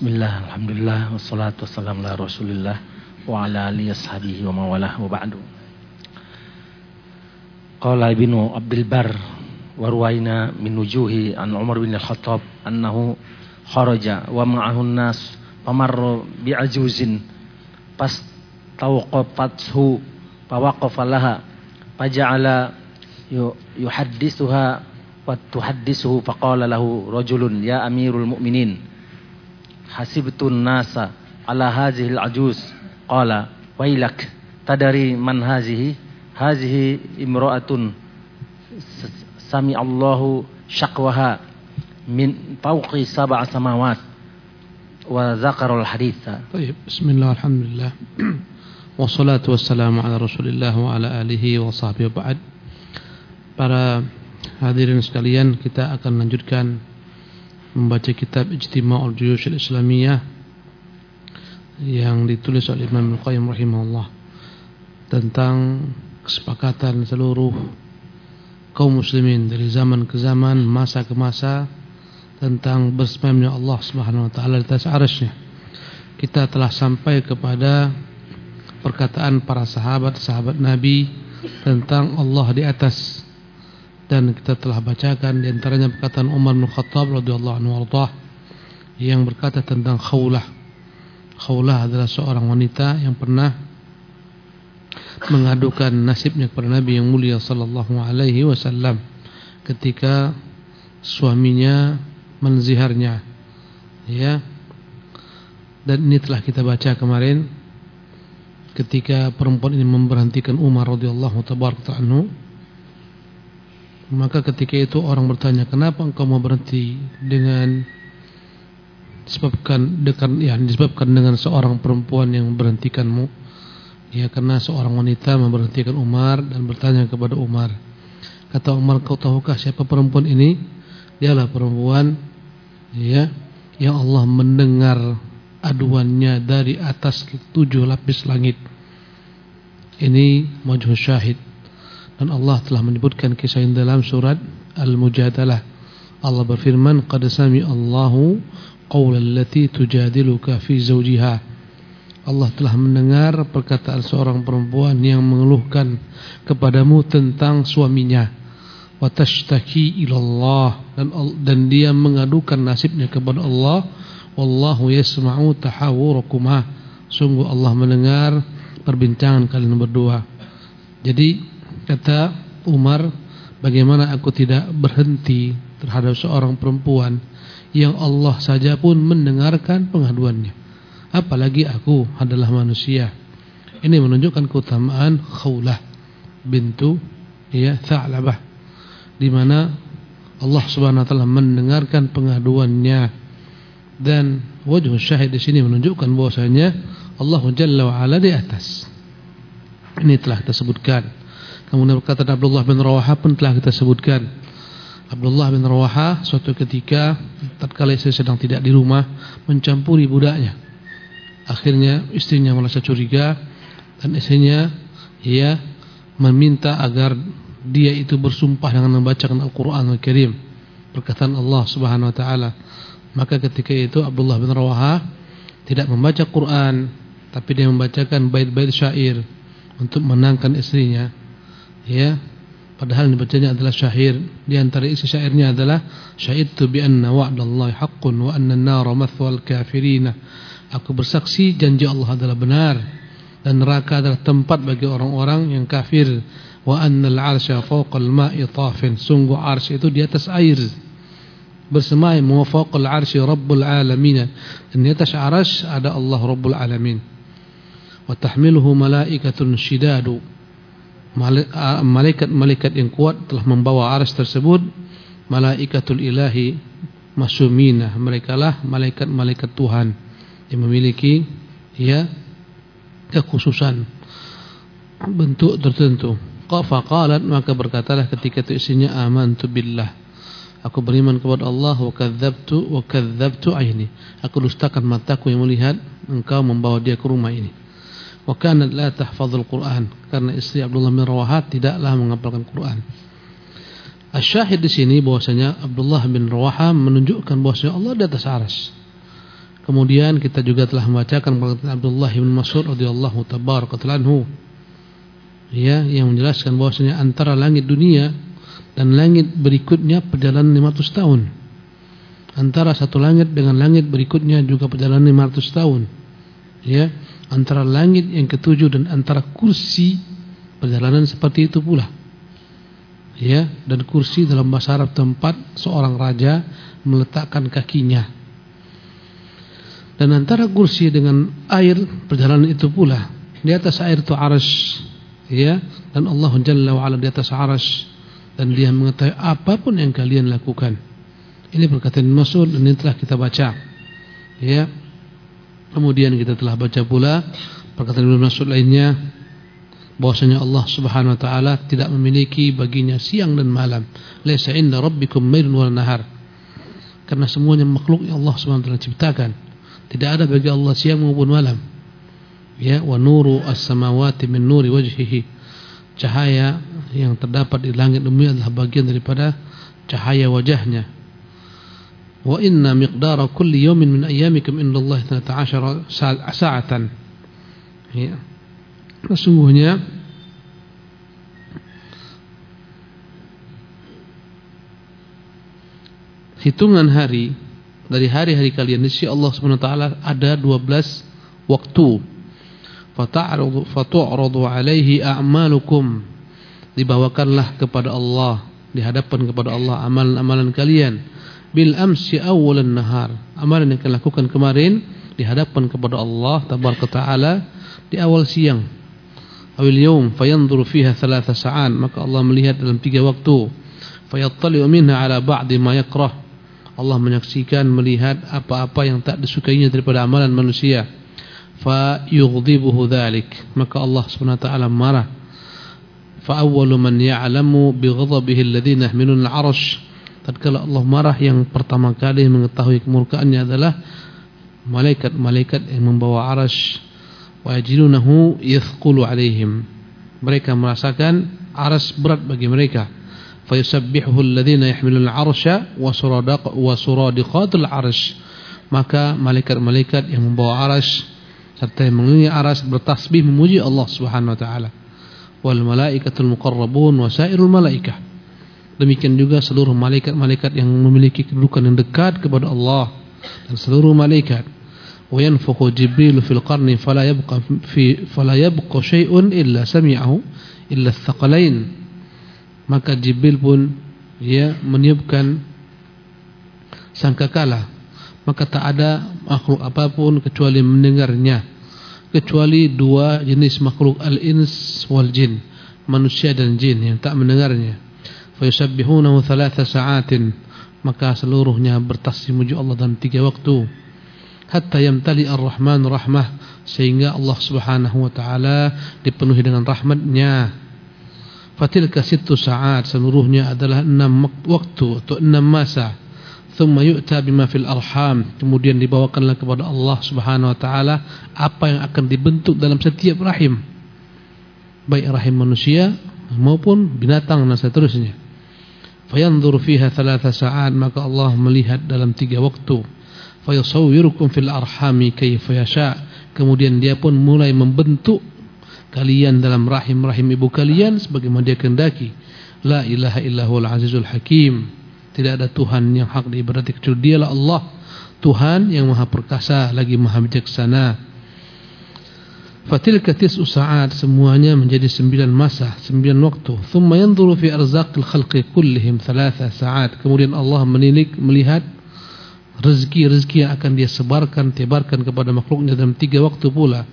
Bismillah, Alhamdulillah, wassalatu wassalamu ala rasulillah wa ala alihi ashabihi wa mawalah wa ba'du. Qala ibnu Abdul Bar wa ruwaina min wujuhi an Umar bin Al-Khattab annahu kharaja wa ma'ahu nas pamarra bi'ajuzin pas tawqafathu fawaqafa laha faja'ala yuhaddithuha wa tuhaddithuhu faqala lahu rajulun ya amirul mu'minin hasibtun nasa ala hazihil ajuz qala wailak tadari man hazihi hazihi imra'atun sami Allahu syakwaha min fawqi sab'a samawat wa zakarul haditha طيب بسم الله الحمد لله والصلاة والسلام على رسول الله وعلى آله وصحبه وبعد para hadirin sekalian kita akan lanjutkan membaca kitab Ijtima'ul Juyush Al-Islamiyah yang ditulis oleh Imam Al-Qayyim rahimahullah tentang kesepakatan seluruh kaum muslimin dari zaman ke zaman, masa ke masa tentang bersemayamnya Allah Subhanahu wa taala di atas arasy Kita telah sampai kepada perkataan para sahabat-sahabat Nabi tentang Allah di atas dan kita telah bacakan di antaranya perkataan Umar bin Khattab radhiyallahu anhu warḍah yang berkata tentang Khawlah. Khawlah adalah seorang wanita yang pernah mengadukan nasibnya kepada Nabi yang mulia sallallahu alaihi wasallam ketika suaminya menziharnya. Ya. Dan ini telah kita baca kemarin ketika perempuan ini memberhentikan Umar radhiyallahu tabaraka anhu maka ketika itu orang bertanya, kenapa engkau mau berhenti dengan disebabkan dengan ya disebabkan dengan seorang perempuan yang memberhentikanmu? Ya karena seorang wanita memberhentikan Umar dan bertanya kepada Umar. Kata Umar, kau tahukah siapa perempuan ini? Dialah perempuan ya yang Allah mendengar aduannya dari atas tujuh lapis langit. Ini wajh syahid dan Allah telah menyebutkan kisah ini dalam surat Al-Mujadalah. Allah berfirman, "Qad sami Allahu qawlan tujadiluka fi zawjiha." Allah telah mendengar perkataan seorang perempuan yang mengeluhkan kepadamu tentang suaminya. Wa tashtaki ila Allah dan dan dia mengadukan nasibnya kepada Allah. Wallahu yasma'u tahawurakuma. Sungguh Allah mendengar perbincangan kalian berdua. Jadi Kata Umar, bagaimana aku tidak berhenti terhadap seorang perempuan yang Allah saja pun mendengarkan pengaduannya. Apalagi aku adalah manusia. Ini menunjukkan keutamaan Khawlah bintu ya Tha'labah di mana Allah Subhanahu wa taala mendengarkan pengaduannya dan wajah syahid di sini menunjukkan bahwasanya Allah Jalla wa ala di atas. Ini telah kita sebutkan. Kemudian berkata Abdullah bin Rawaha pun telah kita sebutkan. Abdullah bin Rawaha suatu ketika tatkala istri sedang tidak di rumah mencampuri budaknya. Akhirnya istrinya merasa curiga dan istrinya ia meminta agar dia itu bersumpah dengan membacakan Al-Qur'an Al-Karim. Perkataan Allah Subhanahu wa taala. Maka ketika itu Abdullah bin Rawaha tidak membaca Quran tapi dia membacakan bait-bait syair untuk menangkan istrinya ya. Padahal dibacanya adalah syair. Di antara isi syairnya adalah syahidtu bi anna wa'dallahi haqqun wa anna an-nara mathwal kafirin aku bersaksi janji Allah adalah benar dan neraka adalah tempat bagi orang-orang yang kafir. Wa annal 'arsya fawqal ma'i tafin. Sungguh 'arsy itu di atas air. Bersemayam wa fawqal 'arsy rabbul alamin. Dan di atas 'arsy ada Allah rabbul alamin. Wa tahmiluhu malaikatun shidadu malaikat-malaikat yang kuat telah membawa aras tersebut. Malaikatul ilahi masumina mereka lah malaikat-malaikat Tuhan yang memiliki ya kekhususan bentuk tertentu. Qafa qalat maka berkatalah ketika itu isinya amantu billah. Aku beriman kepada Allah wa kadzabtu wa kadzabtu aini. Aku dustakan mataku yang melihat engkau membawa dia ke rumah ini wa kanat la tahfazul Quran karena istri Abdullah bin Rawahat tidaklah menghafalkan Quran. Asyahid di sini bahwasanya Abdullah bin Rawaha menunjukkan bahwasanya Allah di atas aras. Kemudian kita juga telah membacakan perkataan Abdullah bin Mas'ud radhiyallahu tabaraka anhu ya yang menjelaskan bahwasanya antara langit dunia dan langit berikutnya perjalanan 500 tahun. Antara satu langit dengan langit berikutnya juga perjalanan 500 tahun. Ya, antara langit yang ketujuh dan antara kursi perjalanan seperti itu pula. Ya, dan kursi dalam bahasa Arab tempat seorang raja meletakkan kakinya. Dan antara kursi dengan air perjalanan itu pula. Di atas air itu aras, ya, dan Allah Jalla wa di atas aras dan dia mengetahui apa pun yang kalian lakukan. Ini perkataan Mas'ud dan ini telah kita baca. Ya. Kemudian kita telah baca pula perkataan Ibnu Mas'ud lainnya bahwasanya Allah Subhanahu wa taala tidak memiliki baginya siang dan malam. Laisa inna rabbikum mailun wal nahar. Karena semuanya makhluk yang Allah Subhanahu wa taala ciptakan. Tidak ada bagi Allah siang maupun malam. Ya, wa nuru as-samawati min nuri wajhihi cahaya yang terdapat di langit bumi adalah bagian daripada cahaya wajahnya. Wa inna miqdara kulli yawmin min ayyamikum indallahi 12 sa'atan. Ya. Sesungguhnya hitungan hari dari hari-hari kalian di sisi Allah Subhanahu wa taala ada 12 waktu fata'rudu fatu'radu alaihi a'malukum dibawakanlah kepada Allah dihadapkan kepada Allah amalan-amalan kalian bil amsi awalan nahar. Amalan yang kalian lakukan kemarin dihadapkan kepada Allah tabaraka taala di awal siang. Awil yawm fayanzuru fiha thalatha sa'an. Maka Allah melihat dalam tiga waktu. Fayattali'u minha ala ba'di ma yakrah. Allah menyaksikan melihat apa-apa yang tak disukainya daripada amalan manusia. Fa yughdibuhu dhalik. Maka Allah Subhanahu wa taala marah. Fa awwalu man ya'lamu bi ghadabihi alladhina yahmiluna al-'arsh tatkala Allah marah yang pertama kali mengetahui kemurkaannya adalah malaikat-malaikat yang membawa arasy wa yajidunahu yathqulu alaihim mereka merasakan aras berat bagi mereka fayusabbihuhu alladhina yahmiluna al-'arsha wa suradiq wa suradiqatul 'arsy maka malaikat-malaikat yang membawa arasy serta yang mengelilingi aras bertasbih memuji Allah Subhanahu wa taala. Wal malaikatul muqarrabun wa sairul malaikah. Demikian juga seluruh malaikat-malaikat yang memiliki kedudukan yang dekat kepada Allah dan seluruh malaikat. Wa yanfukhu Jibril fil qarni fala yabqa fi fala yabqa syai'un illa sami'ahu illa thaqalain. Maka Jibril pun ya meniupkan sangkakala maka tak ada makhluk apa pun kecuali mendengarnya kecuali dua jenis makhluk al-ins wal jin manusia dan jin yang tak mendengarnya fa yusabbihunahu thalatha sa'atin maka seluruhnya bertasbih memuji Allah dalam tiga waktu. hatta yamtali ar-rahman rahmah sehingga Allah Subhanahu wa taala dipenuhi dengan rahmatnya fatilka sittu sa'at seluruhnya adalah enam waktu atau enam masa. thumma yu'ta bima fil arham kemudian dibawakanlah kepada Allah Subhanahu wa taala apa yang akan dibentuk dalam setiap rahim. baik rahim manusia maupun binatang dan seterusnya fayanzur fiha thalatha sa'at maka Allah melihat dalam tiga waktu. fayasawwirukum fil arhami kayfa yasha kemudian dia pun mulai membentuk kalian dalam rahim-rahim ibu kalian sebagaimana dia kehendaki. La ilaha illahul azizul hakim. Tidak ada Tuhan yang hak diibadati kecuali dialah Allah. Tuhan yang maha perkasa lagi maha bijaksana Fatilka tis'u sa'at semuanya menjadi sembilan masa, sembilan waktu. Thumma yanzuru fi arzaqil khalqi kullihim thalatha sa'at. Kemudian Allah menilik melihat rezeki-rezeki yang akan dia sebarkan, tebarkan kepada makhluknya dalam tiga waktu pula.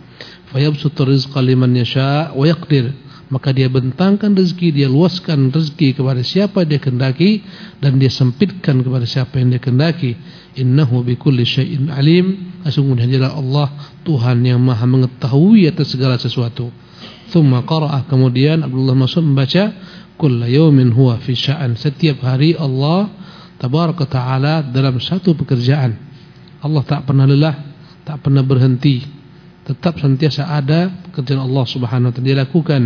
Fayabsutu rizqa liman yasha' wa yaqdir maka dia bentangkan rezeki, dia luaskan rezeki kepada siapa dia kendaki dan dia sempitkan kepada siapa yang dia kendaki. Innahu bikulli syai'in alim. Sesungguhnya adalah Allah Tuhan yang Maha mengetahui atas segala sesuatu. Thumma qara'ah kemudian Abdullah Mas'ud membaca kulla yawmin huwa fi sya'an. Setiap hari Allah tabaraka taala dalam satu pekerjaan. Allah tak pernah lelah, tak pernah berhenti. Tetap sentiasa ada pekerjaan Allah Subhanahu wa taala dia lakukan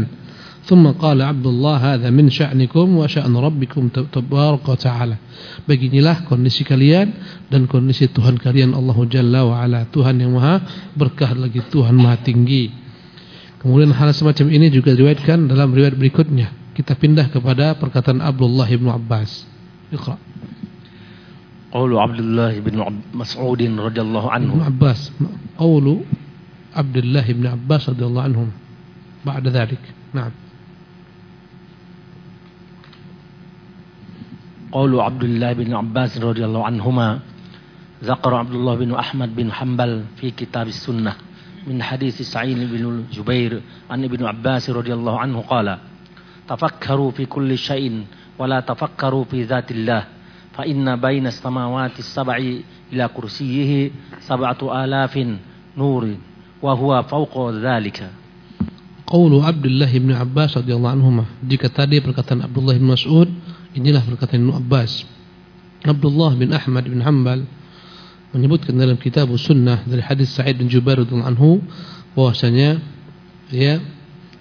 ثم قال عبد الله هذا من شأنكم وشأن ربكم تبارك وتعالى beginilah kondisi kalian dan kondisi Tuhan kalian Allah Jalla wa ala Tuhan yang maha berkah lagi Tuhan maha tinggi kemudian hal semacam ini juga diriwayatkan dalam riwayat berikutnya kita pindah kepada perkataan Abdullah bin Abbas Iqra Qaulu Abdullah bin Mas'ud radhiyallahu anhu Abbas qaulu Abdullah bin Abbas radhiyallahu anhum بعد ذلك نعم قول عبد الله بن عباس رضي الله عنهما ذكر عبد الله بن أحمد بن حنبل في كتاب السنة من حديث سعيد بن جبير عن ابن عباس رضي الله عنه قال تفكروا في كل شيء ولا تفكروا في ذات الله فإن بين السماوات السبع إلى كرسيه سبعة آلاف نور وهو فوق ذلك Qaulu Abdullah bin Abbas radhiyallahu anhuma. Jika tadi perkataan Abdullah bin Mas'ud, inilah perkataan Ibnu Abbas. Abdullah bin Ahmad bin Hanbal menyebutkan dalam kitab Sunnah dari hadis Sa'id bin Jubair radhiyallahu anhu bahwasanya ya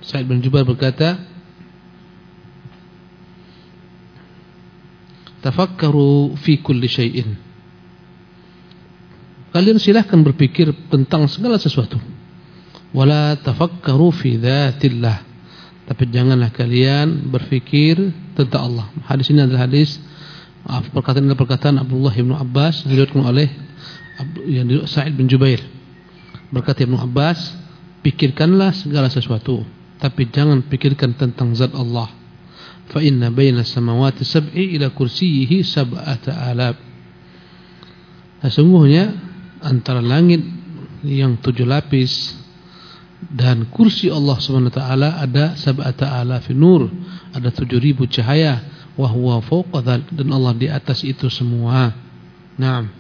Sa'id bin Jubair berkata Tafakkaru fi kulli syai'in. Kalian silahkan berpikir tentang segala sesuatu. Wala tafakkaru fi dzatillah tapi janganlah kalian berfikir tentang Allah. Hadis ini adalah hadis perkataan adalah perkataan Abdullah bin Abbas diriwayatkan oleh yang Sa'id bin Jubair. Berkata Ibnu Abbas pikirkanlah segala sesuatu tapi jangan pikirkan tentang zat Allah. Fa inna baina samawati sab'i ila kursiyhi sab'ata alab. Sesungguhnya antara langit yang tujuh lapis dan kursi Allah Subhanahu wa taala ada sab'ata alafi nur, ada 7000 cahaya wa huwa fawqa dan Allah di atas itu semua. Naam.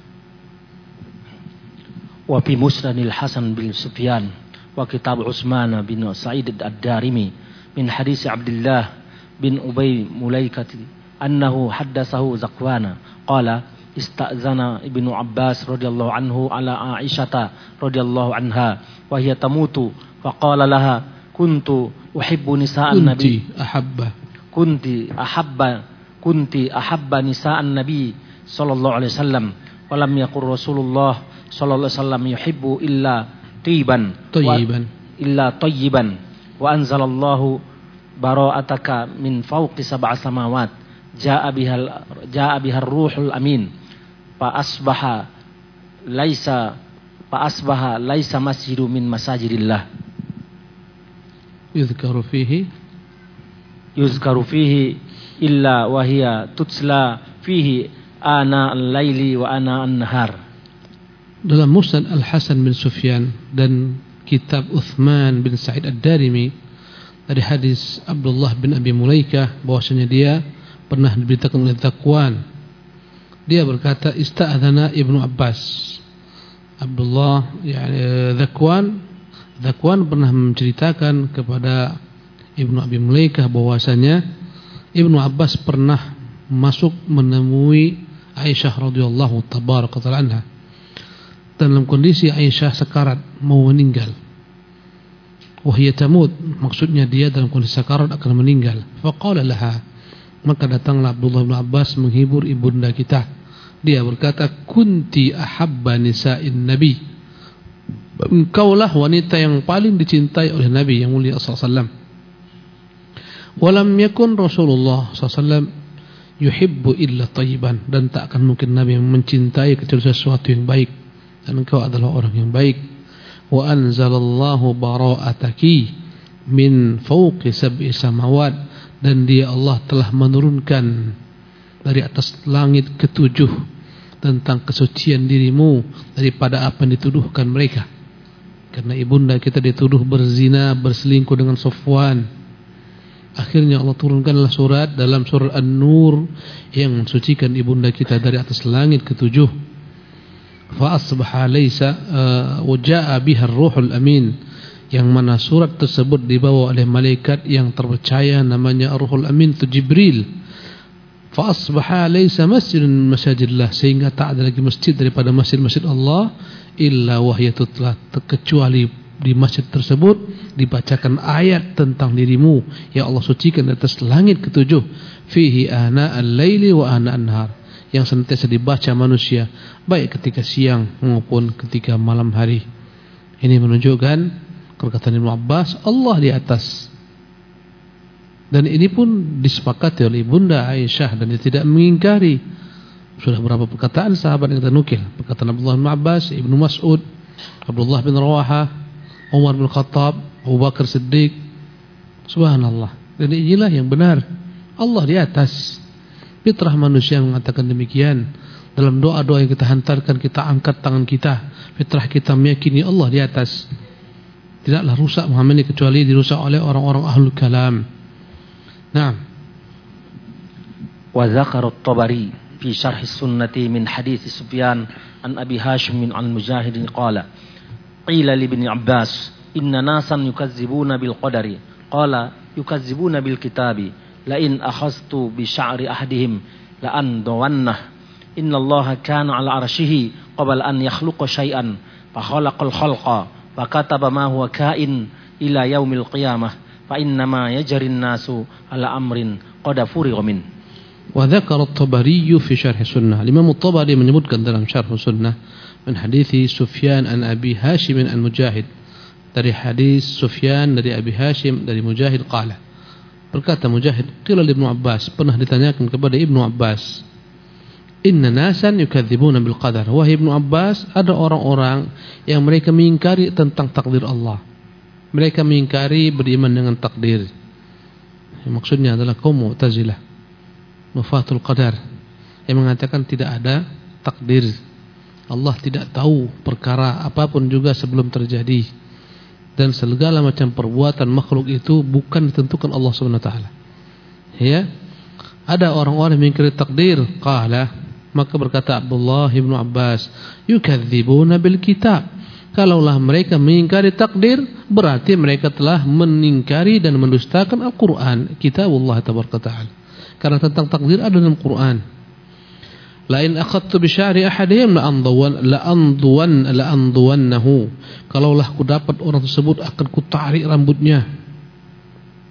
Wa fi Musnadil Hasan bin Sufyan wa kitab Utsman bin Sa'id ad-Darimi min hadis Abdullah bin Ubay Mulaikati annahu haddatsahu Zakwana qala istazana Ibnu Abbas radhiyallahu anhu ala Aisyah radhiyallahu anha wa hiya tamutu faqala laha kuntu uhibbu nisa'an nabi ahabba kunti ahabba kunti ahabba nisa'an nabi sallallahu alaihi wasallam wa lam yaqul rasulullah sallallahu alaihi wasallam yuhibbu illa tiban tayyiban. illa tayyiban wa anzalallahu bara'ataka min fawqi sab'a samawat jaa bihal jaa bihar ruhul amin fa asbaha laisa fa asbaha laisa masjidu min masajidillah. Yuzkaru fihi yuzkaru fihi illa wahia tutsla fihi ana al-laili wa ana an-nahar dalam Musnad Al-Hasan bin Sufyan dan kitab Uthman bin Sa'id Ad-Darimi dari hadis Abdullah bin Abi Mulaikah bahwasanya dia pernah diberitakan oleh Zakwan. Dia berkata ista'adzana Ibnu Abbas. Abdullah yani Zakwan Zakwan pernah menceritakan kepada Ibnu Abi Mulaikah bahwasanya Ibnu Abbas pernah masuk menemui Aisyah radhiyallahu tabaraka anha dalam kondisi Aisyah sekarat mau meninggal. Wahia tamut maksudnya dia dalam kondisi sekarat akan meninggal. Faqala laha maka datanglah Abdullah bin Abbas menghibur ibunda kita. Dia berkata kunti ahabba nisa'in nabi engkaulah wanita yang paling dicintai oleh Nabi yang mulia SAW. Walam yakun Rasulullah SAW yuhibbu illa tayyiban dan tak akan mungkin Nabi mencintai kecuali sesuatu yang baik dan engkau adalah orang yang baik. Wa anzalallahu bara'ataki min fawqi sab'i samawat dan dia Allah telah menurunkan dari atas langit ketujuh tentang kesucian dirimu daripada apa yang dituduhkan mereka. Karena ibunda kita dituduh berzina, berselingkuh dengan Sofwan. Akhirnya Allah turunkanlah surat dalam surah An-Nur yang mensucikan ibunda kita dari atas langit ketujuh. Fa asbaha laysa uh, wa jaa biha ar-ruhul amin. Yang mana surat tersebut dibawa oleh malaikat yang terpercaya namanya Ar-Ruhul Amin itu Jibril. Fa asbaha laysa masjidun masajidillah sehingga tak ada lagi masjid daripada masjid-masjid Allah illa wahyatu telah kecuali di masjid tersebut dibacakan ayat tentang dirimu yang Allah sucikan di atas langit ketujuh fihi ana al-laili wa ana an-nahar yang senantiasa dibaca manusia baik ketika siang maupun ketika malam hari. Ini menunjukkan perkataan Ibnu Abbas Allah di atas. Dan ini pun disepakati oleh Bunda Aisyah dan dia tidak mengingkari. Sudah berapa perkataan sahabat yang kita nukil? Perkataan Abdullah bin Abbas Ibnu Mas'ud Abdullah bin Rawaha Umar bin Khattab Abu Bakar Siddiq. Subhanallah. Dan inilah yang benar. Allah di atas. Fitrah manusia mengatakan demikian. Dalam doa-doa yang kita hantarkan kita angkat tangan kita. Fitrah kita meyakini Allah di atas. Tidaklah rusak Muhammad ini kecuali dirusak oleh orang-orang ahlul kalam. Nah wa zakar at-tabari fi syarh sunnati min hadis Sufyan an Abi Hashim min al-Mujahid qala qila li ibn Abbas inna nasan yukazzibuna bil qadari. Qala yukazzibuna bil kitabi. La in akhastu bi sya'ri ahdihim la an dawannah inna allaha kana ala arshihi qabla an yakhluqa syai'an fa khalaqal khalqa fa kataba ma huwa kain ila yaumil qiyamah fa inna ma yajri nasu ala amrin qad furigha min. Wa dzakara at-tabari fi syarh sunnah. Imam at-Tabari menyebutkan dalam syarh sunnah min hadithi Sufyan an Abi Hashim an Mujahid. Dari hadis Sufyan dari Abi Hashim dari Mujahid qala. Berkata Mujahid qila Ibnu Abbas. Pernah ditanyakan kepada Ibnu Abbas Inna nasan yukadzibuna bil qadar. Wahai Ibnu Abbas ada orang-orang yang mereka mengingkari tentang takdir Allah. Mereka mengingkari beriman dengan takdir. Maksudnya adalah kaum Mu'tazilah. Mufatul Qadar. Yang mengatakan tidak ada takdir Allah tidak tahu perkara apa pun juga sebelum terjadi dan segala macam perbuatan makhluk itu bukan ditentukan Allah taala. Ya. Ada orang-orang yang mengingkari takdir, qala maka berkata Abdullah bin Abbas, yukadzibuna bil kitab. Kalaulah mereka mengingkari takdir, berarti mereka telah meningkari dan mendustakan Al-Qur'an, kitabullah taala. Karena tentang takdir ada dalam Quran. Lain akhadtu bi sya'ri ahadihim la anduwan la anduwan la anduwannahu. Kalaulah ku dapat orang tersebut akan ku tarik rambutnya.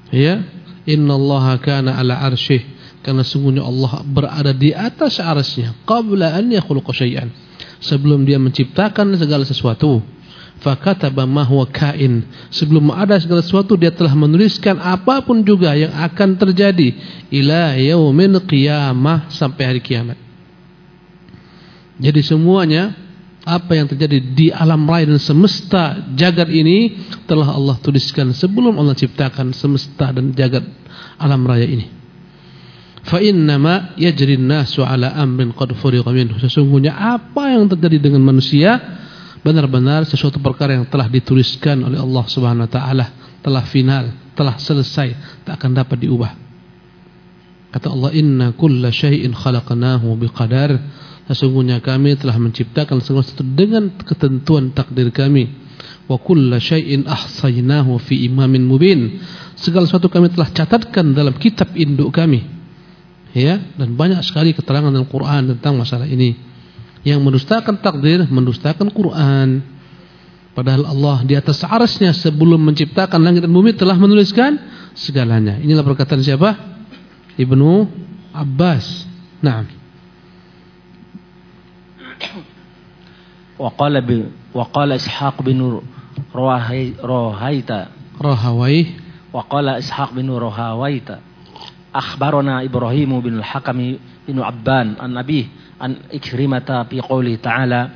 Ya, innallaha kana ala arsyih. Karena sungguhnya Allah berada di atas arsy-Nya qabla an yakhluqa syai'an. Sebelum dia menciptakan segala sesuatu. Fakataba ma huwa kain. Sebelum ada segala sesuatu dia telah menuliskan apa pun juga yang akan terjadi ila yaumil qiyamah sampai hari kiamat. Jadi semuanya apa yang terjadi di alam raya dan semesta jagat ini telah Allah tuliskan sebelum Allah ciptakan semesta dan jagat alam raya ini. Fa innama yajri an-nasu ala amrin qad furiqa minhu. Sesungguhnya apa yang terjadi dengan manusia benar-benar sesuatu perkara yang telah dituliskan oleh Allah Subhanahu wa taala, telah final, telah selesai, tak akan dapat diubah. Kata Allah, "Inna kulla syai'in khalaqnahu biqadar." Sesungguhnya kami telah menciptakan sesuatu dengan ketentuan takdir kami. Wa kulla syai'in ahsaynahu fi imamin mubin. Segala sesuatu kami telah catatkan dalam kitab induk kami. Ya, dan banyak sekali keterangan dalam Quran tentang masalah ini. Yang mendustakan takdir, mendustakan Quran. Padahal Allah di atas arasnya sebelum menciptakan langit dan bumi telah menuliskan segalanya. Inilah perkataan siapa? Ibnu Abbas. Nah. وقال ب... وقال إسحاق بن رهي... رهيت رهوي وقال إسحاق بن رهويت أخبرنا إبراهيم بن الحكم بن عبان عن أبيه عن إكرمة في قوله تعالى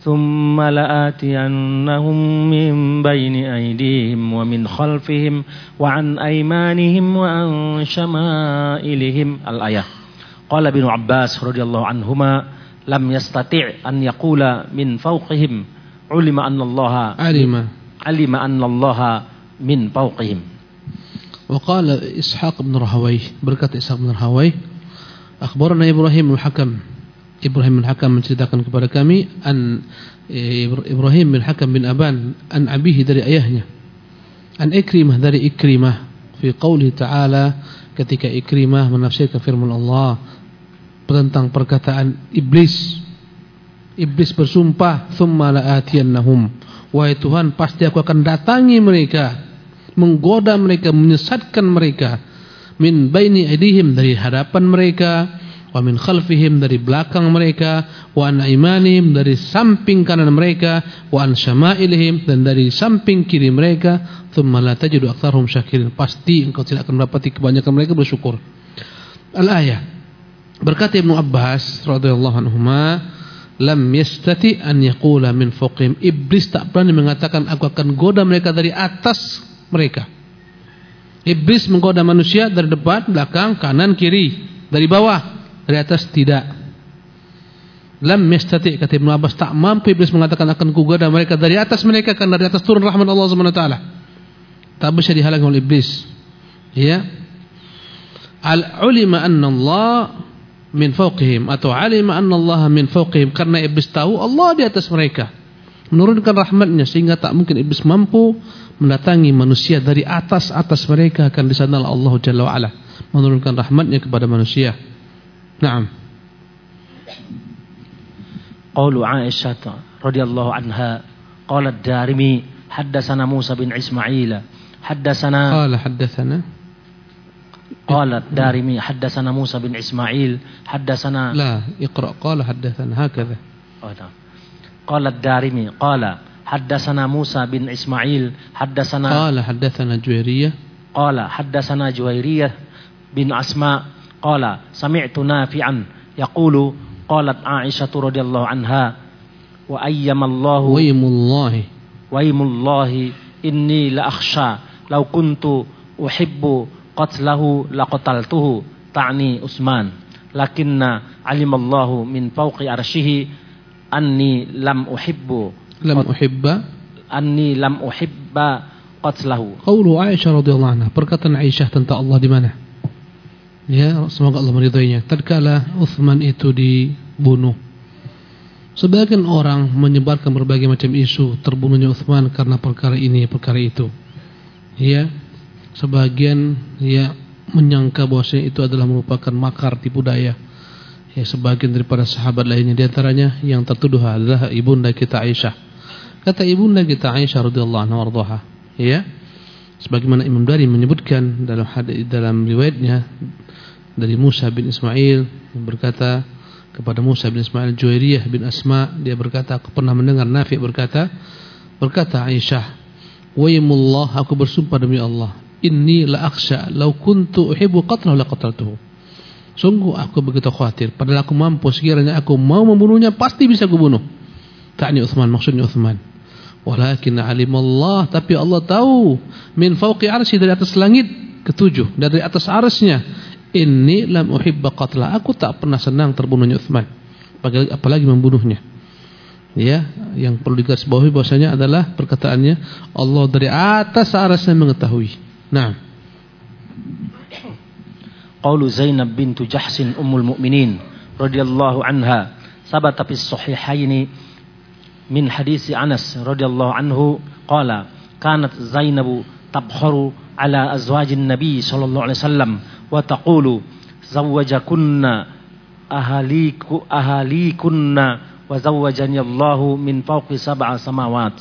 ثم لآتينهم من بين أيديهم ومن خلفهم وعن أيمانهم وعن شمائلهم الآية قال ابن عباس رضي الله عنهما lam yastati' an yaqula min fawqihim. Ulima anna Allah alima. Alima anna Allah min fawqihim. Qala Ishaq bin Rahawai berkata Ishaq bin Rahawai akhbarana Ibrahim al-Hakam. Ibrahim al-Hakam menceritakan kepada kami an Ibrahim bin Hakam bin Aban an abihi dari ayahnya. An Ikrimah dari Ikrimah. Fi ta'ala ketika Ikrimah menafsirkan firman Allah tentang perkataan iblis. Iblis bersumpah, "Tsumma la'atiyannahum." Wahai Tuhan, pasti aku akan datangi mereka. menggoda mereka, menyesatkan mereka. Min baini aidihim dari hadapan mereka. Wa min khalfihim dari belakang mereka. Wa an dari samping kanan mereka. Wa an syama'ilihim dan dari samping kiri mereka. Thumma la tajidu aktsarhum syakirin. Pasti engkau tidak akan mendapati kebanyakan mereka bersyukur. Al ayah berkata Ibnu Abbas radhiyallahu anhuma lam yastati an yaqula min fawqihim iblis tak berani mengatakan aku akan goda mereka dari atas mereka iblis menggoda manusia dari depan belakang kanan kiri dari bawah dari atas tidak. Lam yastati kata Ibnu Abbas tak mampu iblis mengatakan akan kugoda mereka dari atas mereka kan dari atas turun rahmat Allah Subhanahu wa taala. Tak bisa dihalangi oleh iblis. Ya. Al ulima anna Allah min atau alima anna Allah min karena iblis tahu Allah di atas mereka menurunkan rahmatnya sehingga tak mungkin iblis mampu mendatangi manusia dari atas atas mereka akan di sana Allah Jalla wa menurunkan rahmatnya kepada manusia. Naam. Qaulu Aisyah radhiyallahu anha qalat Darimi haddatsana Musa bin Ismail haddatsana Qala haddatsana قال الدارمي حدثنا موسى بن إسماعيل حدثنا لا اقرأ. قال حدثنا هكذا. قال الدارمي قال حدثنا موسى بن إسماعيل حدثنا قال حدثنا جويرية. قال حدثنا جويرية بن أسماء قال سمعت نافعا يقول قالت عائشة رضي الله عنها وأيم الله ويم الله. ويم الله إني لأخشى لو كنت أحب qatlahu laqataltuhu ta'ni Utsman lakinna alimallahu min fawqi arsyihi anni lam uhibbu lam uhibba anni lam uhibba qatlahu qawlu Aisyah radhiyallahu anha perkataan Aisyah tentang Allah di mana Ya, semoga Allah meridhoinya. Tatkala Uthman itu dibunuh. Sebagian orang menyebarkan berbagai macam isu terbunuhnya Uthman karena perkara ini, perkara itu. Ya, sebagian ya menyangka bahwasanya itu adalah merupakan makar tipu daya. Ya, sebagian daripada sahabat lainnya di antaranya yang tertuduh adalah ibunda kita Aisyah. Kata ibunda kita Aisyah radhiyallahu anha ya. Sebagaimana Imam Dari menyebutkan dalam hadis dalam riwayatnya dari Musa bin Ismail berkata kepada Musa bin Ismail Juwairiyah bin Asma dia berkata aku pernah mendengar Nafi berkata berkata Aisyah Waymullah aku bersumpah demi Allah inni la akhsha law kuntu uhibbu qatlahu la qataltuhu sungguh aku begitu khawatir padahal aku mampu sekiranya aku mau membunuhnya pasti bisa aku bunuh takni Uthman maksudnya Uthman walakin alimallah tapi Allah tahu min fauqi arsy dari atas langit ketujuh dari atas arsy-Nya Inni lam uhibba qatla. Aku tak pernah senang terbunuhnya Uthman. Apalagi membunuhnya. Ya, yang perlu digarisbawahi bahwasanya adalah perkataannya Allah dari atas arasnya mengetahui. Nah. Qaulu Zainab bintu Jahsin ummul mu'minin radhiyallahu anha sabata fi sahihaini min hadis Anas radhiyallahu anhu qala kanat Zainabu tabkharu ala azwajin nabi sallallahu alaihi wasallam wa taqulu zawwajakunna ahaliku ahalikunna wa zawwajani Allahu min fawqi sab'a samawat.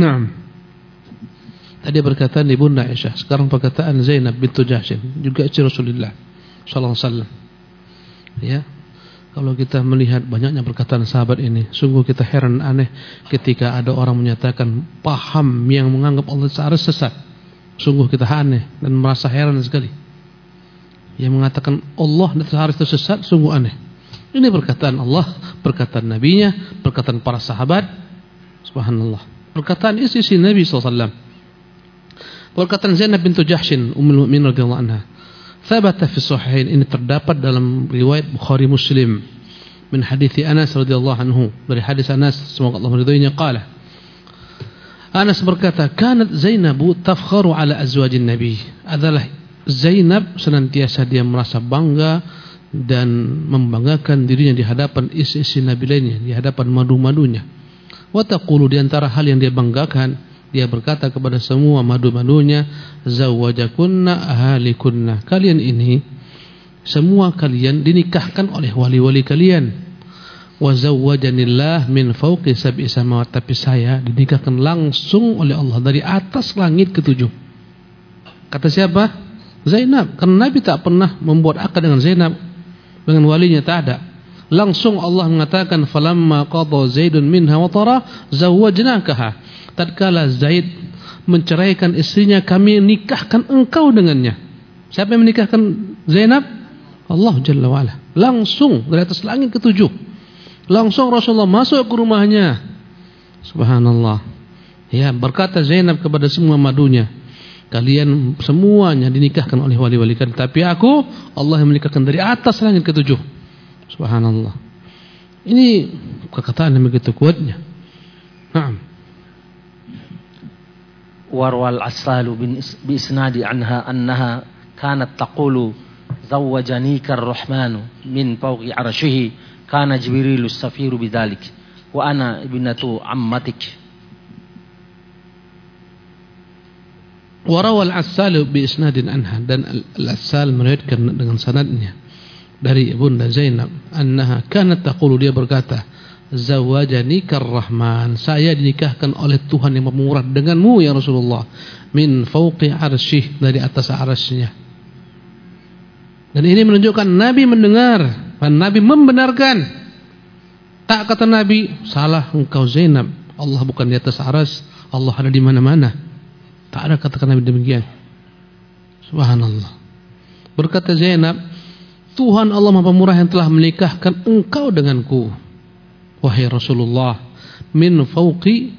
Naam. Tadi perkataan Ibunda Aisyah, sekarang perkataan Zainab bintu Jahsyin, juga istri Rasulullah sallallahu alaihi wasallam. Ya. Kalau kita melihat banyaknya perkataan sahabat ini, sungguh kita heran aneh ketika ada orang menyatakan paham yang menganggap Allah secara sesat. Sungguh kita aneh dan merasa heran sekali. Yang mengatakan Allah itu sesat sungguh aneh. Ini perkataan Allah, perkataan Nabi-Nya, perkataan para sahabat. Subhanallah. Perkataan istri Nabi SAW. Perkataan Zainab bintu Jahshin, Ummul Mukminin radhiyallahu anha. Thabata fi sahihain ini terdapat dalam riwayat Bukhari Muslim min hadis Anas radhiyallahu anhu dari hadis Anas semoga Allah meridhoinya qala Anas berkata, "Kanat Zainabu tafkharu ala azwajin Nabi." Adalah Zainab senantiasa dia merasa bangga dan membanggakan dirinya di hadapan istri-istri Nabi lainnya, di hadapan madu-madunya. Wa taqulu di antara hal yang dia banggakan, dia berkata kepada semua madu-madunya, "Zawwajakunna ahalikunna." Kalian ini semua kalian dinikahkan oleh wali-wali kalian. wa zawwajanillah min fawqi sab'i samawat. Tapi saya dinikahkan langsung oleh Allah dari atas langit ketujuh. Kata siapa? Zainab. Karena Nabi tak pernah membuat akad dengan Zainab. Dengan walinya tak ada langsung Allah mengatakan falamma qada zaidun minha wa tara zawwajnakaha tatkala Zaid menceraikan istrinya kami nikahkan engkau dengannya siapa yang menikahkan Zainab Allah Jalla wa'ala langsung dari atas langit ketujuh Langsung Rasulullah masuk ke rumahnya. Subhanallah. Ya, berkata Zainab kepada semua madunya, kalian semuanya dinikahkan oleh wali-wali kalian, tapi aku Allah yang menikahkan dari atas langit ketujuh. Subhanallah. Ini perkataan yang begitu kuatnya. Naam. Warwal asalu bin isnadi anha annaha kanat taqulu zawwajanika ar-rahmanu min fawqi arsyihi kana Jibril safiru bidzalik wa ana ibnatu ammatik Warawal Asal bi isnadin anha dan Al-Asal meriwayatkan dengan sanadnya dari Bunda Zainab annaha kanat taqulu dia berkata zawajani karrahman saya dinikahkan oleh Tuhan yang pemurah denganmu ya Rasulullah min fauqi arsyih dari atas arasnya dan ini menunjukkan Nabi mendengar dan Nabi membenarkan. Tak kata Nabi, salah engkau Zainab. Allah bukan di atas aras, Allah ada di mana-mana. Tak ada kata Nabi demikian. Subhanallah. Berkata Zainab, Tuhan Allah Maha Pemurah yang telah menikahkan engkau denganku. Wahai Rasulullah, min fauqi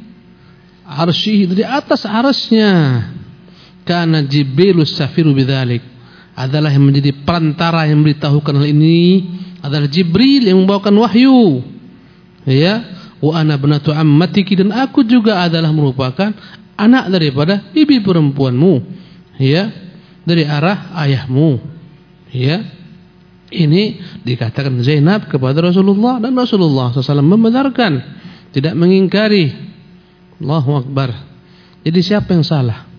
arsyihi dari atas arasnya. Karena Jibril safiru bidzalik adalah yang menjadi perantara yang memberitahukan hal ini adalah Jibril yang membawakan wahyu. Ya, wa ana banatu ammatiki dan aku juga adalah merupakan anak daripada bibi perempuanmu. Ya, dari arah ayahmu. Ya. Ini dikatakan Zainab kepada Rasulullah dan Rasulullah SAW membenarkan, tidak mengingkari. Allahu Akbar. Jadi siapa yang salah?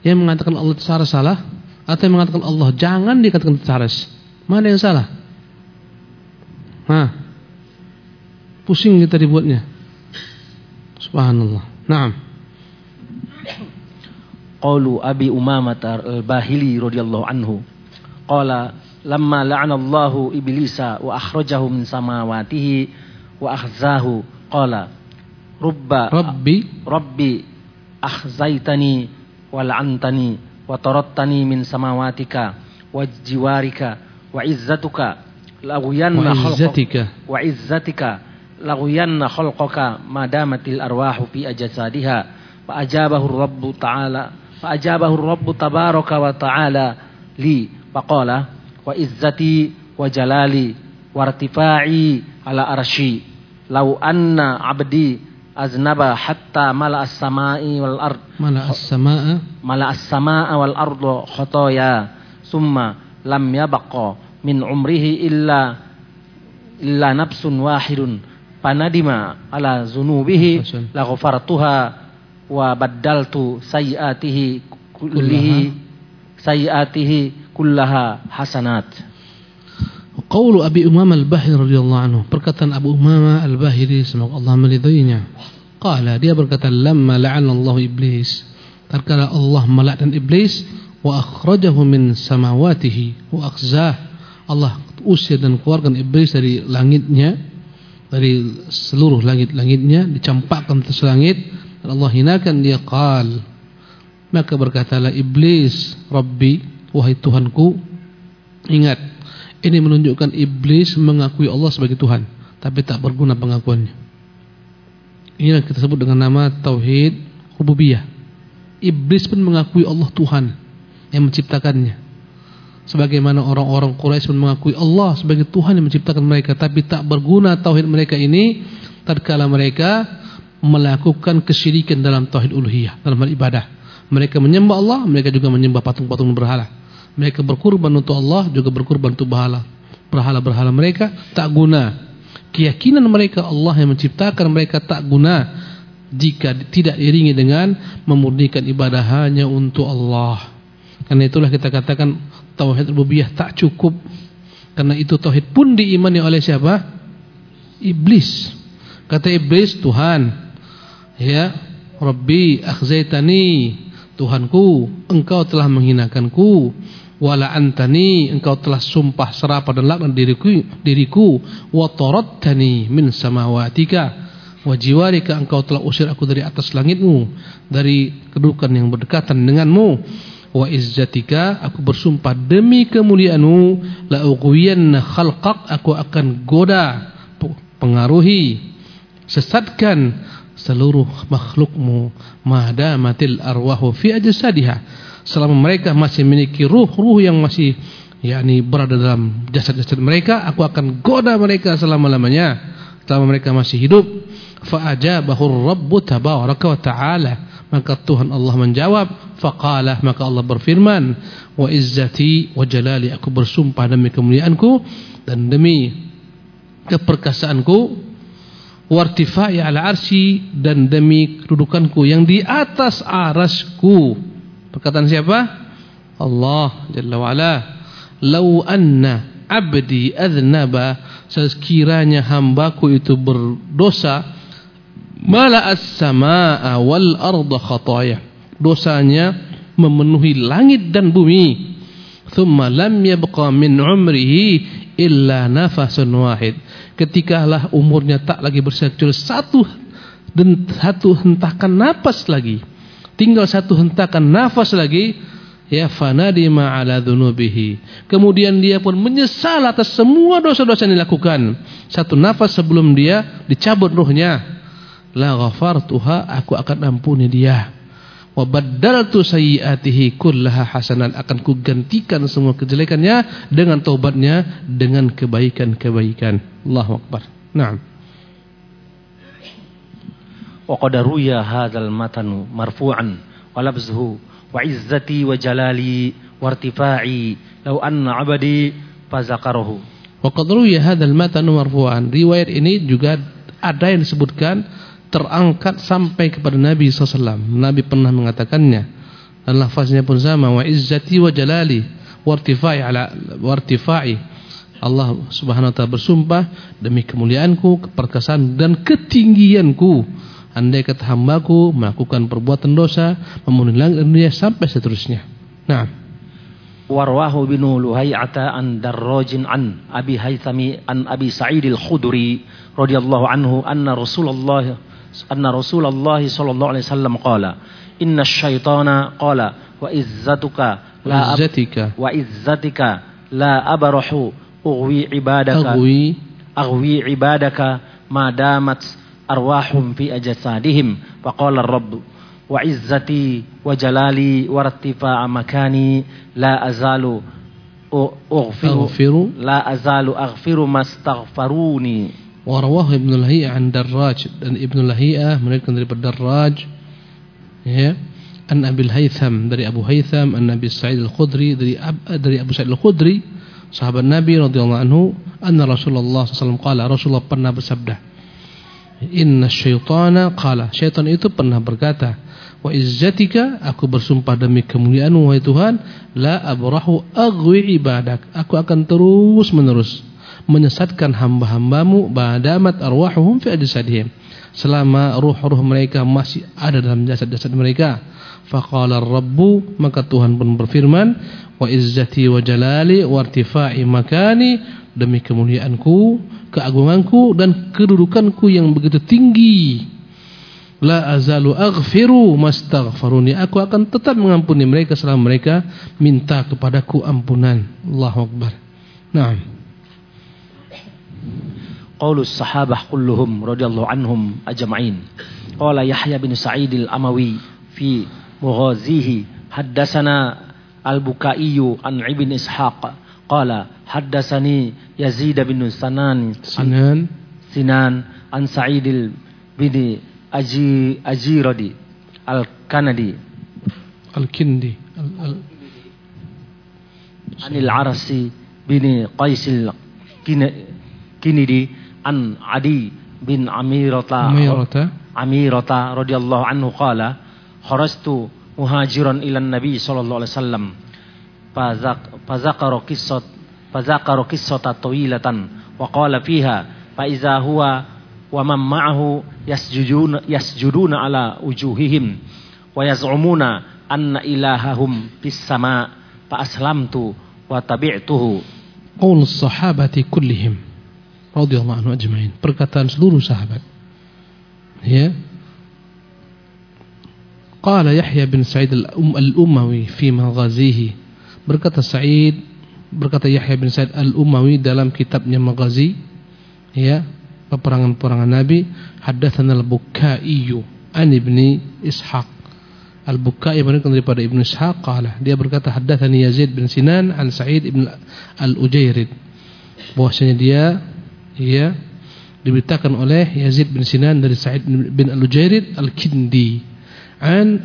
Yang mengatakan Allah salah salah atau yang mengatakan Allah jangan dikatakan saras? Mana yang salah? Hah. Pusing kita dibuatnya. Subhanallah. Naam. Qaulu Abi Umamah al-Bahili radhiyallahu anhu. Qala lamma la'ana Allahu iblisa wa akhrajahu min samawatihi wa akhzahu. Qala rubba rabbi. Rabbi akhzaitani wa la'antani wa tarattani min samawatika wa jiwarika wa izzatuka laguyanna khalqaka wa izzatika laguyanna khalqaka madamatil arwahu fi ajsadiha. Fa ajabahu rabbu ta'ala fa ajabahu rabbu tabaraka wa ta'ala li. Faqala wa izzati wa jalali wa irtifa'i ala arsy law anna 'abdi aznaba hatta mala as-sama'i wal ard. Mala as-sama'a. Mala as-sama'a wal ardu khotoya summa lam yabqa min umrihi illa illa nafsun wahidun. Panadima ala zunubihi la ghafartuha wa baddaltu sayiatihi kullihi sayiatihi kullaha hasanat. Qaulu Abi Umamah Al-Bahiri radhiyallahu anhu. Perkataan Abu Umamah Al-Bahiri semoga Allah meridainya. Qala dia berkata lamma la'ana Allah iblis. Tatkala Allah melaknat iblis wa akhrajahu min samawatihi. Wa akhzah. Allah usir dan keluarkan iblis dari langitnya dari seluruh langit-langitnya dicampakkan ke langit dan Allah hinakan dia. Qal maka berkatalah iblis rabbi wahai tuhanku ingat ini menunjukkan iblis mengakui Allah sebagai Tuhan tapi tak berguna pengakuannya. Ini yang kita sebut dengan nama tauhid rububiyah. Iblis pun mengakui Allah Tuhan yang menciptakannya. Sebagaimana orang-orang Quraisy pun mengakui Allah sebagai Tuhan yang menciptakan mereka tapi tak berguna tauhid mereka ini tatkala mereka melakukan kesyirikan dalam tauhid uluhiyah dalam hal ibadah mereka menyembah Allah mereka juga menyembah patung-patung berhala mereka berkurban untuk Allah juga berkurban untuk berhala berhala-berhala mereka tak guna keyakinan mereka Allah yang menciptakan mereka tak guna jika tidak iringi dengan memurnikan ibadah hanya untuk Allah karena itulah kita katakan tauhid rububiyah tak cukup. Karena itu tauhid pun diimani oleh siapa? iblis. Kata iblis, Tuhan, ya, Rabbi akhzaitani, Tuhanku, engkau telah menghinakanku. Wala antani, engkau telah sumpah serapa dan laknat diriku, diriku. Wa tarattani min samawatika. Wa jiwarika engkau telah usir aku dari atas langitmu, dari kedudukan yang berdekatan denganmu wa izzatika aku bersumpah demi kemuliaanmu la ughwiyanna khalqak aku akan goda pengaruhi sesatkan seluruh makhlukmu madamatil arwahu fi ajsadiha selama mereka masih memiliki ruh-ruh yang masih yakni berada dalam jasad-jasad mereka aku akan goda mereka selama-lamanya. Selama mereka masih hidup fa ajabahu rabbu tabaraka wa ta'ala. Maka Tuhan Allah menjawab faqala maka Allah berfirman wa izzati wa jalali aku bersumpah demi kemuliaanku dan demi keperkasaanku. Wartifai ala arsy dan demi kedudukanku yang di atas arasku perkataan siapa? Allah jalla wa ala law anna abdi adnaba sekiranya hambaku itu berdosa mala as-samaa wal arda khataya. Dosanya memenuhi langit dan bumi. Thumma lam yabqa min umrihi illa nafasun wahid. Ketikalah umurnya tak lagi bersisa satu dan satu hentakan nafas lagi tinggal satu hentakan nafas lagi ya fanadima ala dhunubihi. Kemudian dia pun menyesal atas semua dosa-dosa yang dilakukan. Satu nafas sebelum dia dicabut ruhnya. La ghafartuha aku akan ampuni dia. Wa baddaltu sayyiatihi kullaha hasanat akan kugantikan semua kejelekannya dengan taubatnya dengan kebaikan-kebaikan. Allahu akbar. Na'am wa qad ruya hadzal matanu marfu'an wa labzuhu wa izzati wa jalali wa irtifa'i law 'abadi fazakarahu marfu'an riwayat ini juga ada yang disebutkan terangkat sampai kepada Nabi SAW. Nabi pernah mengatakannya. Dan lafaznya pun sama. Wa izzati wa jalali. Wartifai ala. Allah subhanahu wa ta'ala bersumpah. Demi kemuliaanku, keperkasaan dan ketinggianku andai kata hambaku melakukan perbuatan dosa memenuhi langit dunia sampai seterusnya. Nah warwahu bin luhai'ata an darrajin an abi haythami an abi sa'id al-khudri radhiyallahu anhu anna rasulullah anna rasulullah sallallahu alaihi wasallam qala inna syaitana qala wa izzatuka la izzatika wa izzatika la abrahu. Ughwi ibadaka. Aghwi. Ibadaka ma عبادك ما دامت أرواحهم في أجسادهم فقال الرب وعزتي وجلالي وارتفاع مكاني لا أزال أغفر, أغفر لا أزال أغفر ما استغفروني Warawah Ibnu Lahiyah an Darraj dan Ibnu Lahiyah meriwayatkan dari Darraj ya an Abil Haytham dari Abu Haytham an Nabi Sa'id Al-Khudri dari dari Abu Sa'id Al-Khudri sahabat Nabi radhiyallahu anhu anna Rasulullah sallallahu qala Rasulullah pernah bersabda Inna syaitana qala syaitan itu pernah berkata wa izzatika aku bersumpah demi kemuliaanmu wahai Tuhan la abrahu aghwi ibadak aku akan terus menerus menyesatkan hamba-hambamu ba'damat arwahuhum fi ajsadihim. Selama ruh-ruh mereka masih ada dalam jasad-jasad mereka Faqala Rabbu maka Tuhan pun berfirman wa izzati wa jalali wa irtifai makani demi kemuliaanku, keagunganku dan kedudukanku yang begitu tinggi. La azalu aghfiru mastaghfaruni. Aku akan tetap mengampuni mereka selama mereka minta kepadaku ampunan. Allahu Akbar. Naam. Qaulus sahabah kulluhum radhiyallahu anhum ajma'in. Qala Yahya bin Sa'id al-Amawi fi Mughazihi haddasana Al-Bukaiyu an Ibn Ishaq. Qala haddasani Yazid bin Sinan Sinan an Sa'idil bin Aji Ajiradi Al-Kanadi. Al-Kindi. Al -al Arasi bin Qaisil Kinidi an Adi bin Amirata. Amirata. Amirata radhiyallahu anhu kharastu muhajiran ila nabi sallallahu alaihi wasallam. Fazak fazakara qissat fazakara qissata tawilatan wa qala fiha fa iza huwa wa man ma'ahu yasjuduna yasjuduna ala wujuhihim. Wa yaz'umuna anna ilahahum fis sama. Fa aslamtu wa tabi'tuhu. Qaul sahabati kullihim. Radhiyallahu anhu ajma'in. Perkataan seluruh sahabat. Ya qala Yahya bin Sa'id al-Umawi fi maghazihi berkata Sa'id berkata Yahya bin Sa'id al-Umawi dalam kitabnya Maghazi ya peperangan-peperangan Nabi haddatsana al-Bukai an ibni Ishaq. Al-Bukai meriwayatkan daripada Ibnu Ishaq qala dia berkata haddatsani Yazid bin Sinan an Sa'id ibn al-Ujairid bahwasanya dia ya diberitakan oleh Yazid bin Sinan dari Sa'id bin al-Ujairid al-Kindi an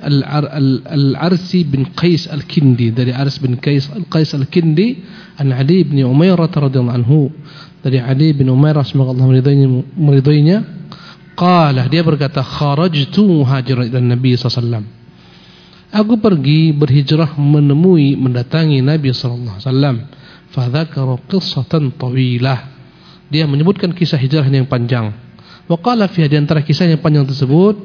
al-Arsi bin Qais al-Kindi dari Ars bin Qais al-Qais al-Kindi an Ali bin Umairah radhiyallahu anhu dari Ali bin Umairah semoga Allah meridainya qala dia berkata kharajtu muhajiran ila Nabi sallallahu Aku pergi berhijrah menemui mendatangi Nabi sallallahu alaihi wasallam. Fadzakara qissatan tawilah. Dia menyebutkan kisah hijrah yang panjang. Wa qala antara kisah yang panjang tersebut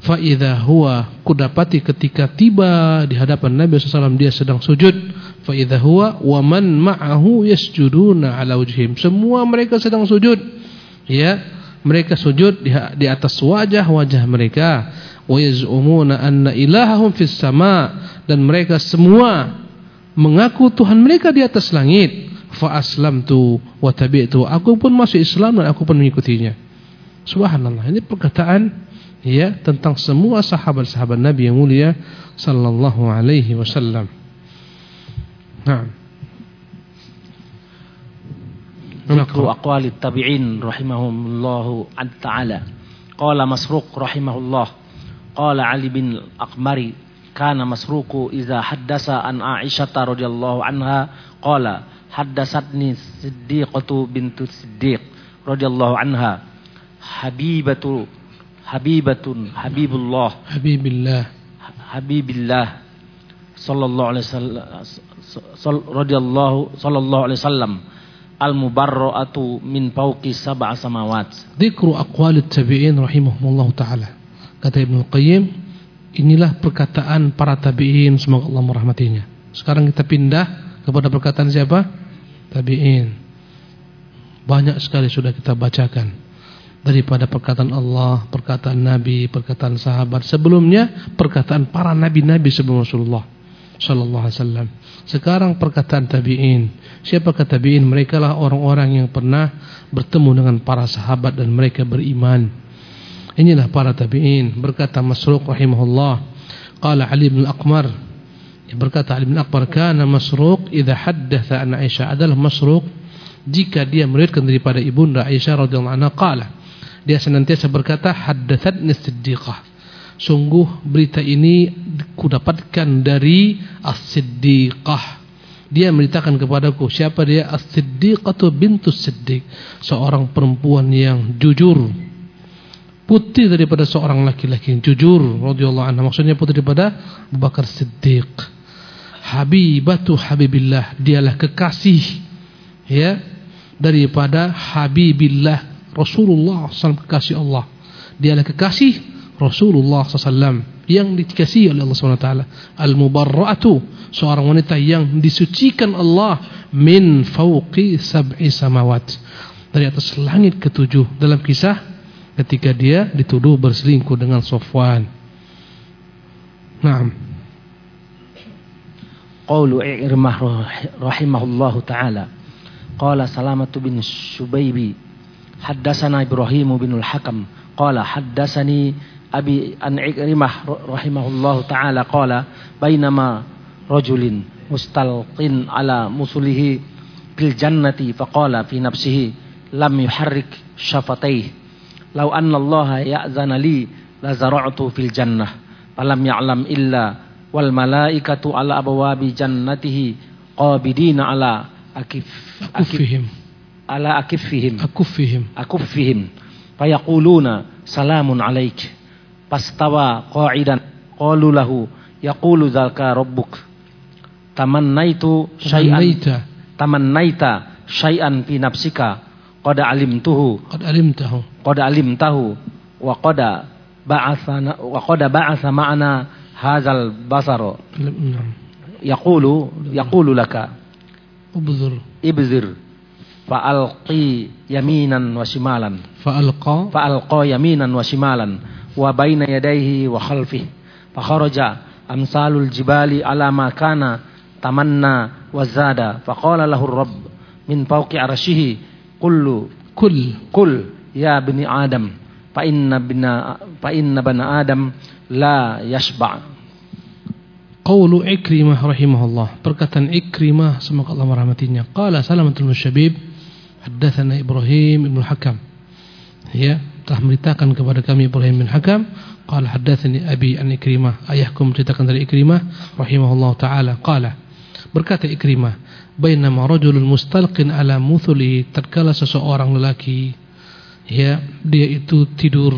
fa idza huwa kudapati ketika tiba di hadapan Nabi sallallahu dia sedang sujud. Fa idza huwa wa man ma'ahu yasjuduna ala wajhim semua mereka sedang sujud. Ya mereka sujud di, di atas wajah-wajah mereka. Wa yaz'umuna anna ilahahum fis sama. Dan mereka semua mengaku Tuhan mereka di atas langit. Fa aslamtu wa tabi'tu. Aku pun masuk Islam dan aku pun mengikutinya. Subhanallah. Ini perkataan ya tentang semua sahabat-sahabat Nabi yang mulia sallallahu alaihi wasallam. Nah. Fikru aqwalit tabi'in rahimahumullahu ta'ala. Qala Masruq rahimahullah. Qala Ali bin Aqmari kana Masruqu iza haddasa an Aisyata radhiyallahu anha qala haddasatni Siddiqatu bintu Siddiq radhiyallahu anha habibatu Habibatun Habibullah. Habibillah. Habibillah. Sallallahu alaihi wasallam radhiyallahu sallallahu alaihi wasallam al mubarra'atu min fawqi sab'a samawat. Dzikru aqwalit tabi'in rahimahumullah taala. Kata Ibnu Qayyim inilah perkataan para tabi'in. Semoga Allah merahmatinya. Sekarang kita pindah kepada perkataan siapa? Tabi'in. Banyak sekali sudah kita bacakan daripada perkataan Allah, perkataan Nabi, perkataan sahabat. Sebelumnya perkataan para nabi-nabi sebelum Rasulullah sallallahu alaihi wasallam. Sekarang perkataan tabi'in. Siapa kata tabi'in? Mereka lah orang-orang yang pernah bertemu dengan para sahabat dan mereka beriman. Inilah para tabi'in. Berkata Masruq rahimahullah. Qala Ali bin Aqmar. Berkata Ali bin Aqmar. Kana Masruq idha haddatha an Aisyah. Adalah Masruq. Jika dia meriwayatkan daripada ibunda Aisyah radhiyallahu anha qala. Dia senantiasa berkata haddathatni siddiqah sungguh berita ini kudapatkan dari As-Siddiqah. Dia menceritakan kepadaku siapa dia As-Siddiqatu bintus Siddiq, seorang perempuan yang jujur. Putih daripada seorang laki-laki yang jujur radhiyallahu anha. Maksudnya putih daripada Abu Bakar Siddiq. Habibatu Habibillah, dialah kekasih ya daripada Habibillah Rasulullah SAW kekasih Allah. Dialah kekasih Rasulullah SAW yang dikasihi oleh Allah SWT Al-Mubarra'atu seorang wanita yang disucikan Allah min fauqi sab'i samawat. Dari atas langit ketujuh. Dalam kisah ketika dia dituduh berselingkuh dengan Sofwan Naam. Qawlu I'rimah rahimahullahu ta'ala. Qala Salamatu bin Syubaybi Haddasana Ibrahim bin Al-Hakam. Qala haddasani Abi an rahimahullah taala. Qala bainama rajulin mustalqin ala musulihi fil jannati faqala fi nafsihi lam yuharrik syafatayhi law anna Allah ya'zana li la zara'tu fil jannah. Falam ya'lam illa wal malaikatu ala abwabi jannatihi qabidina ala akif akifihim ala akifihim akufihim akufihim fayaquluna salamun alaik. Pastawa qa'idan qalu lahu yaqulu zalka rabbuk. Tamannaitu syai'an. Tamannaita. Syai'an fi nafsika. Qad alimtuhu. Qad alimtahu. Qad alimtahu. Wa qad ba'athana wa qad ba'atha ma'ana hadzal basara yaqulu yaqulu laka. Ubzur ibzir fa'alqi yaminan wa shimalan. Fa'alqa? Fa'alqa yaminan wa shimalan. Wa baina yadayhi wa khalfihi. Fa kharaja amsalul jibali ala ma kana tamanna wa zada. Fa qala lahu rabb min fawqi arshihi kullu kul. kul ya bani adam. Fa inna bina fa inna bana adam la yashba' Qawlu Ikrimah rahimahullah. Perkataan Ikrimah semoga Allah merahmatinya. Qala Salamatul Musyabib Haddathana Ibrahim ibn Hakam. Ya Telah memberitakan kepada kami Ibrahim bin Hakam. Qala haddathani Abi an Ikrimah. Ayahku menceritakan dari Ikrimah Rahimahullah ta'ala. Qala Berkata Ikrimah Bainama rajulun mustalqin ala muthuli Tatkala seseorang lelaki Ya Dia itu tidur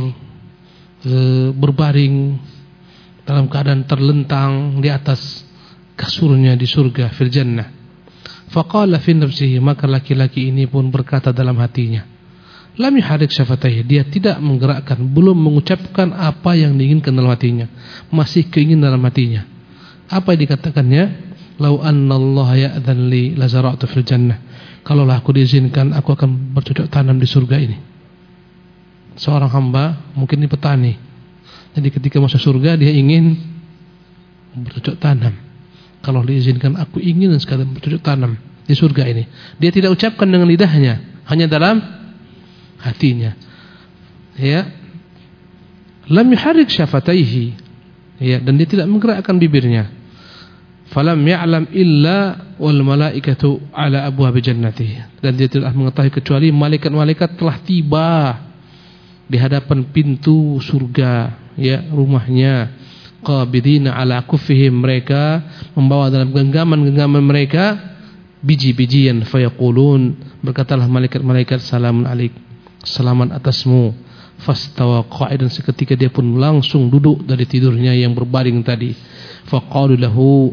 eh, Berbaring dalam keadaan terlentang di atas kasurnya di surga fil jannah. Faqala fi nafsihi maka laki-laki ini pun berkata dalam hatinya. Lam yuharik syafatayhi. Dia tidak menggerakkan belum mengucapkan apa yang diinginkan dalam hatinya masih keingin dalam hatinya. Apa yang dikatakannya? Lau anna Allah ya'dhan li lazara'tu fil jannah. Kalaulah aku diizinkan aku akan bercocok tanam di surga ini. Seorang hamba mungkin ini petani. Jadi ketika masuk surga dia ingin bercocok tanam. Kalau diizinkan aku ingin sekali bercocok tanam di surga ini. Dia tidak ucapkan dengan lidahnya, hanya dalam hatinya. Ya. Lam yuharrik syafataihi. Ya, dan dia tidak menggerakkan bibirnya. Falam ya'lam illa wal malaikatu ala abwab jannati. Dan dia tidak mengetahui kecuali malaikat-malaikat telah tiba di hadapan pintu surga ya rumahnya qabidina ala kufihim mereka membawa dalam genggaman-genggaman mereka biji-bijian fayaqulun berkatalah malaikat-malaikat salamun alik selamat atasmu. Fastawa qa'idan seketika dia pun langsung duduk dari tidurnya yang berbaring tadi. Faqalu lahu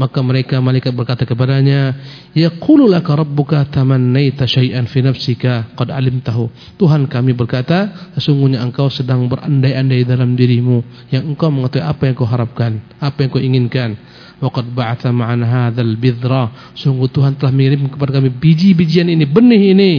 maka mereka malaikat berkata kepadanya yaqulu laka rabbuka tamannaita syai'an fi nafsika qad alimtahu. Tuhan kami berkata sesungguhnya engkau sedang berandai-andai dalam dirimu yang engkau mengetahui apa yang kau harapkan apa yang kau inginkan. Waqad ba'atha ma'ana hadzal bidra. Sungguh Tuhan telah mengirim kepada kami biji-bijian ini benih ini.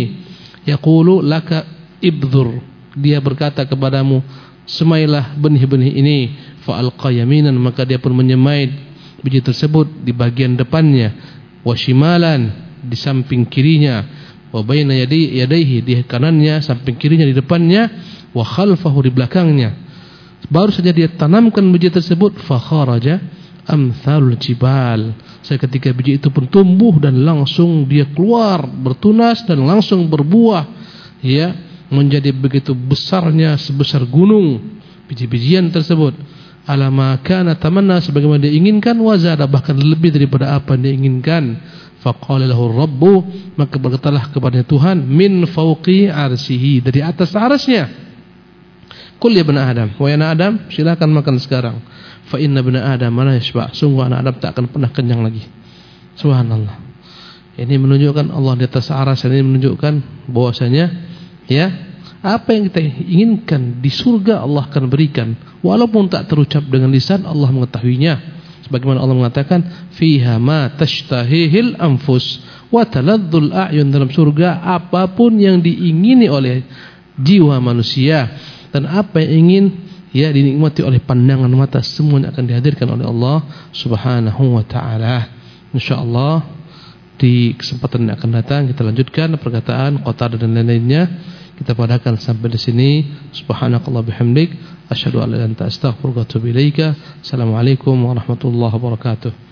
Yaqulu laka ibdzur dia berkata kepadamu semailah benih-benih ini. Fa alqa yaminan maka dia pun menyemai biji tersebut di bagian depannya wa shimalan di samping kirinya wa yadi yadayhi di kanannya samping kirinya di depannya wa khalfahu di belakangnya. Baru saja dia tanamkan biji tersebut fa kharaja amsalul jibal. Seketika biji itu pun tumbuh dan langsung dia keluar bertunas dan langsung berbuah ya menjadi begitu besarnya sebesar gunung. Biji-bijian tersebut alama kana tamanna sebagaimana dia inginkan wazada bahkan lebih daripada apa yang dia inginkan faqala lahu rabbu maka berkatalah kepada Tuhan min fauqi arsihi dari atas arasnya. Kul ya bani adam wahai anak adam silakan makan sekarang. Fa inna bani adam la yashba sungguh anak adam tak akan pernah kenyang lagi. Subhanallah. Ini menunjukkan Allah di atas aras ini menunjukkan bahwasanya ya apa yang kita inginkan di surga Allah akan berikan. Walaupun tak terucap dengan lisan Allah mengetahuinya. Sebagaimana Allah mengatakan fiha ma tashtahihil anfus wa taladzul a'yun. Dalam surga apa pun yang diingini oleh jiwa manusia dan apa yang ingin ya dinikmati oleh pandangan mata semuanya akan dihadirkan oleh Allah Subhanahu wa taala. Insyaallah di kesempatan yang akan datang kita lanjutkan perkataan Qatadah dan lain-lainnya kita padakan sampai di sini. Subhanakallah bihamdik. Asyhadu an la ilaha illa anta astaghfiruka wa atubu ilaika. Assalamualaikum warahmatullahi wabarakatuh.